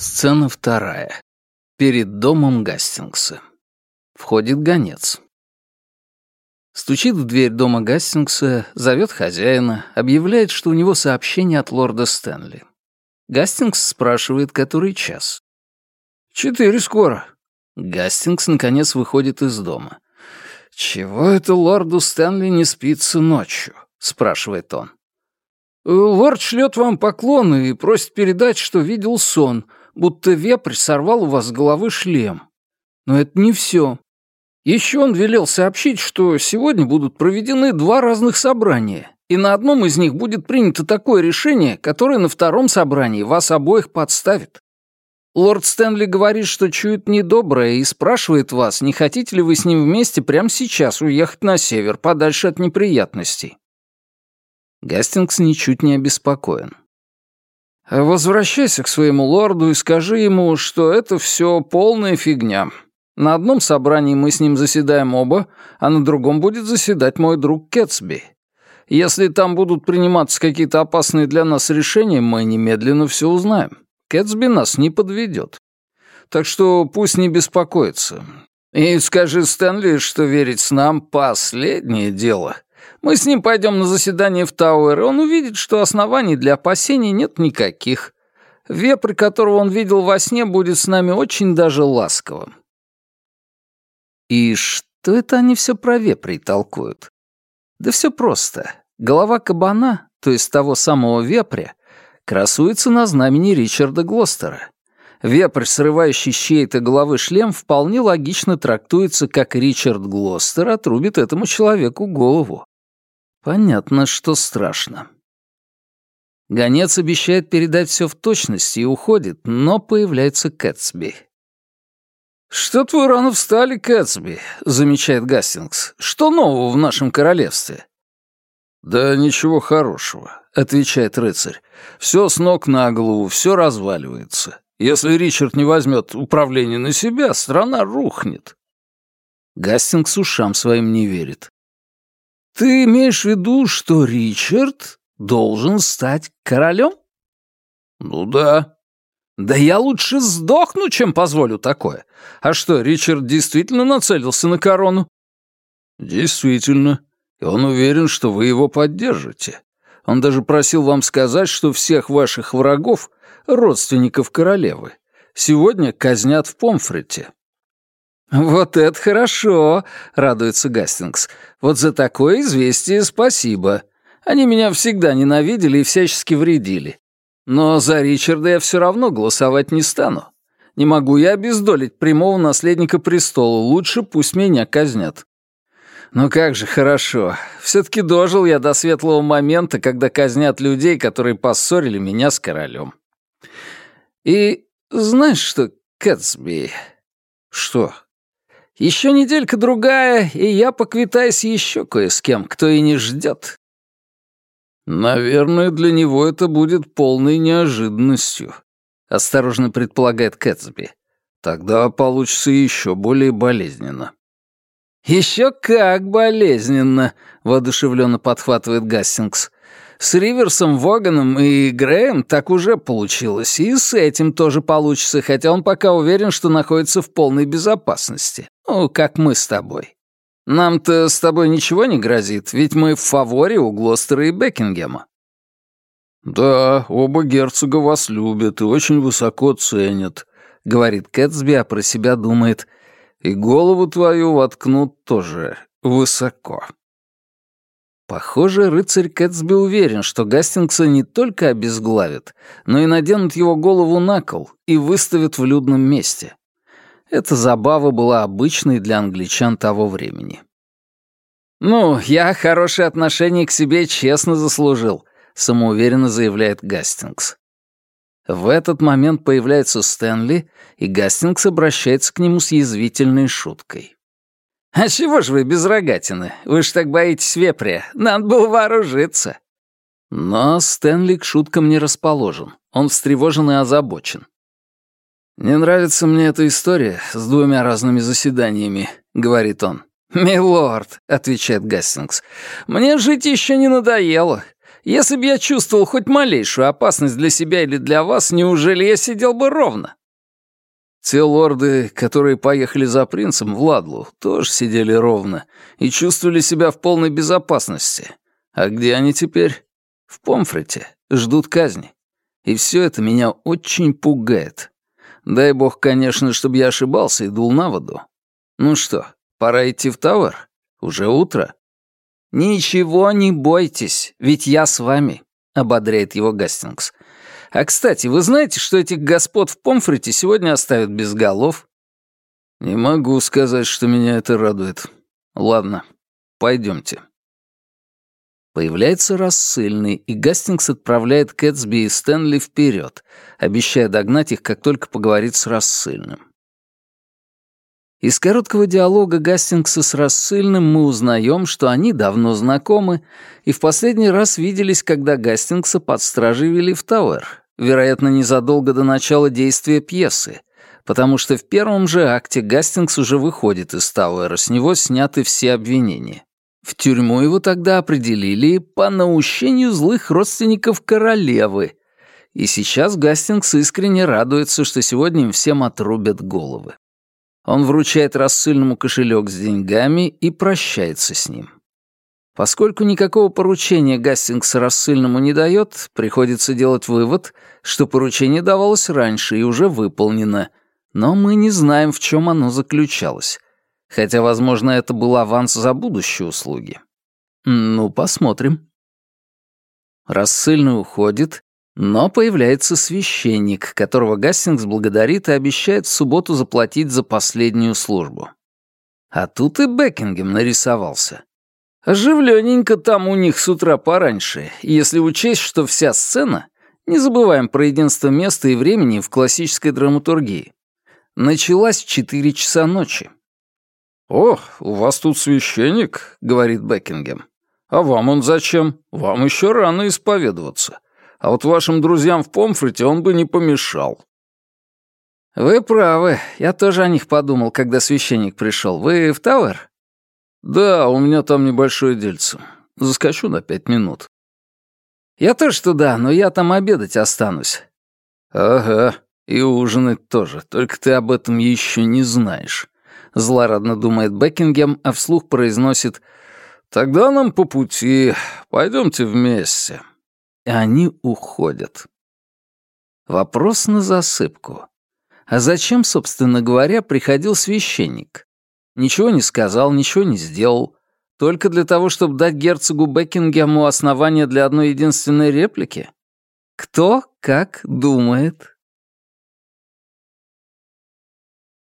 Сцена вторая. Перед домом Гастингса. Входит гонец. Стучит в дверь дома Гастингса, зовет хозяина, объявляет, что у него сообщение от лорда Стэнли. Гастингс спрашивает, который час. «Четыре скоро». Гастингс, наконец, выходит из дома. «Чего это лорду Стэнли не спится ночью?» — спрашивает он. «Лорд шлет вам поклоны и просит передать, что видел сон, будто вепрь сорвал у вас с головы шлем. Но это не все. Еще он велел сообщить, что сегодня будут проведены два разных собрания, и на одном из них будет принято такое решение, которое на втором собрании вас обоих подставит. Лорд Стэнли говорит, что чует недоброе и спрашивает вас, не хотите ли вы с ним вместе прямо сейчас уехать на север, подальше от неприятностей. Гастингс ничуть не обеспокоен. Возвращайся к своему лорду и скажи ему, что это все полная фигня. На одном собрании мы с ним заседаем оба, а на другом будет заседать мой друг Кетсби. Если там будут приниматься какие-то опасные для нас решения, мы немедленно все узнаем. Кэтсби нас не подведет. Так что пусть не беспокоится. И скажи Стэнли, что верить с нам — последнее дело. Мы с ним пойдем на заседание в Тауэр, и он увидит, что оснований для опасений нет никаких. Вепрь, которого он видел во сне, будет с нами очень даже ласковым. И что это они все про вепрей толкуют? Да все просто. Голова кабана, то есть того самого вепря, красуется на знамени Ричарда Глостера. Вепрь, срывающий с чьей-то головы шлем, вполне логично трактуется, как Ричард Глостер отрубит этому человеку голову. Понятно, что страшно. Гонец обещает передать все в точности и уходит, но появляется Кэтсби. «Что-то вы рано встали, Кэтсби», — замечает Гастингс. «Что нового в нашем королевстве?» «Да ничего хорошего», — отвечает рыцарь. «Все с ног на голову, все разваливается. Если Ричард не возьмет управление на себя, страна рухнет». Гастингс ушам своим не верит. Ты имеешь в виду, что Ричард должен стать королем? Ну да. Да я лучше сдохну, чем позволю такое. А что, Ричард действительно нацелился на корону? Действительно. И он уверен, что вы его поддержите. Он даже просил вам сказать, что всех ваших врагов, родственников королевы, сегодня казнят в Помфрете. «Вот это хорошо!» — радуется Гастингс. «Вот за такое известие спасибо. Они меня всегда ненавидели и всячески вредили. Но за Ричарда я все равно голосовать не стану. Не могу я обездолить прямого наследника престола, лучше пусть меня казнят». «Ну как же хорошо. Все-таки дожил я до светлого момента, когда казнят людей, которые поссорили меня с королем. И знаешь что, Кэтсби...» «Что?» Еще неделька-другая, и я поквитаюсь еще кое с кем, кто и не ждет. Наверное, для него это будет полной неожиданностью, осторожно предполагает Кэтсби. Тогда получится еще более болезненно. Еще как болезненно, воодушевленно подхватывает Гастингс. С Риверсом, Воганом и Греем так уже получилось, и с этим тоже получится, хотя он пока уверен, что находится в полной безопасности. Ну, как мы с тобой. Нам-то с тобой ничего не грозит, ведь мы в фаворе у Глостера и Бекингема». «Да, оба герцога вас любят и очень высоко ценят», — говорит Кэтсби, а про себя думает, «и голову твою воткнут тоже высоко». Похоже, рыцарь Кэтсби уверен, что Гастингса не только обезглавят, но и наденут его голову на кол и выставят в людном месте. Эта забава была обычной для англичан того времени. «Ну, я хорошее отношение к себе честно заслужил», — самоуверенно заявляет Гастингс. В этот момент появляется Стэнли, и Гастингс обращается к нему с язвительной шуткой. «А чего ж вы без рогатины? Вы ж так боитесь вепря. Надо было вооружиться». Но Стэнли к шуткам не расположен. Он встревожен и озабочен. «Не нравится мне эта история с двумя разными заседаниями», — говорит он. «Милорд», — отвечает Гастингс, — «мне жить еще не надоело. Если бы я чувствовал хоть малейшую опасность для себя или для вас, неужели я сидел бы ровно?» Те лорды, которые поехали за принцем в Ладлу, тоже сидели ровно и чувствовали себя в полной безопасности. А где они теперь? В Помфрете. Ждут казни. И все это меня очень пугает. Дай бог, конечно, чтобы я ошибался и дул на воду. Ну что, пора идти в Тауэр? Уже утро. «Ничего не бойтесь, ведь я с вами», — ободряет его Гастингс. А, кстати, вы знаете, что этих господ в Помфрите сегодня оставят без голов?» «Не могу сказать, что меня это радует. Ладно, пойдемте». Появляется рассыльный, и Гастингс отправляет Кэтсби и Стэнли вперед, обещая догнать их, как только поговорит с рассыльным. Из короткого диалога Гастингса с рассыльным мы узнаем, что они давно знакомы и в последний раз виделись, когда Гастингса под стражей вели в Тауэр, вероятно, незадолго до начала действия пьесы, потому что в первом же акте Гастингс уже выходит из Тауэра, с него сняты все обвинения. В тюрьму его тогда определили по наущению злых родственников королевы, и сейчас Гастингс искренне радуется, что сегодня им всем отрубят головы. Он вручает рассыльному кошелек с деньгами и прощается с ним. Поскольку никакого поручения Гастингс рассыльному не дает, приходится делать вывод, что поручение давалось раньше и уже выполнено, но мы не знаем, в чем оно заключалось. Хотя, возможно, это был аванс за будущие услуги. Ну, посмотрим. Рассыльный уходит, но появляется священник, которого Гастингс благодарит и обещает в субботу заплатить за последнюю службу. А тут и Бекингем нарисовался. Оживленненько там у них с утра пораньше, если учесть, что вся сцена, не забываем про единство места и времени в классической драматургии, началась в четыре часа ночи. «О, у вас тут священник», — говорит Бекингем. «А вам он зачем? Вам еще рано исповедоваться а вот вашим друзьям в Помфрите он бы не помешал». «Вы правы, я тоже о них подумал, когда священник пришел. Вы в Тауэр?» «Да, у меня там небольшое дельце. Заскочу на пять минут». «Я тоже туда, но я там обедать останусь». «Ага, и ужинать тоже, только ты об этом еще не знаешь», — злорадно думает Бекингем, а вслух произносит «Тогда нам по пути, пойдемте вместе» и они уходят. Вопрос на засыпку. А зачем, собственно говоря, приходил священник? Ничего не сказал, ничего не сделал. Только для того, чтобы дать герцогу Бекингему основание для одной единственной реплики? Кто как думает.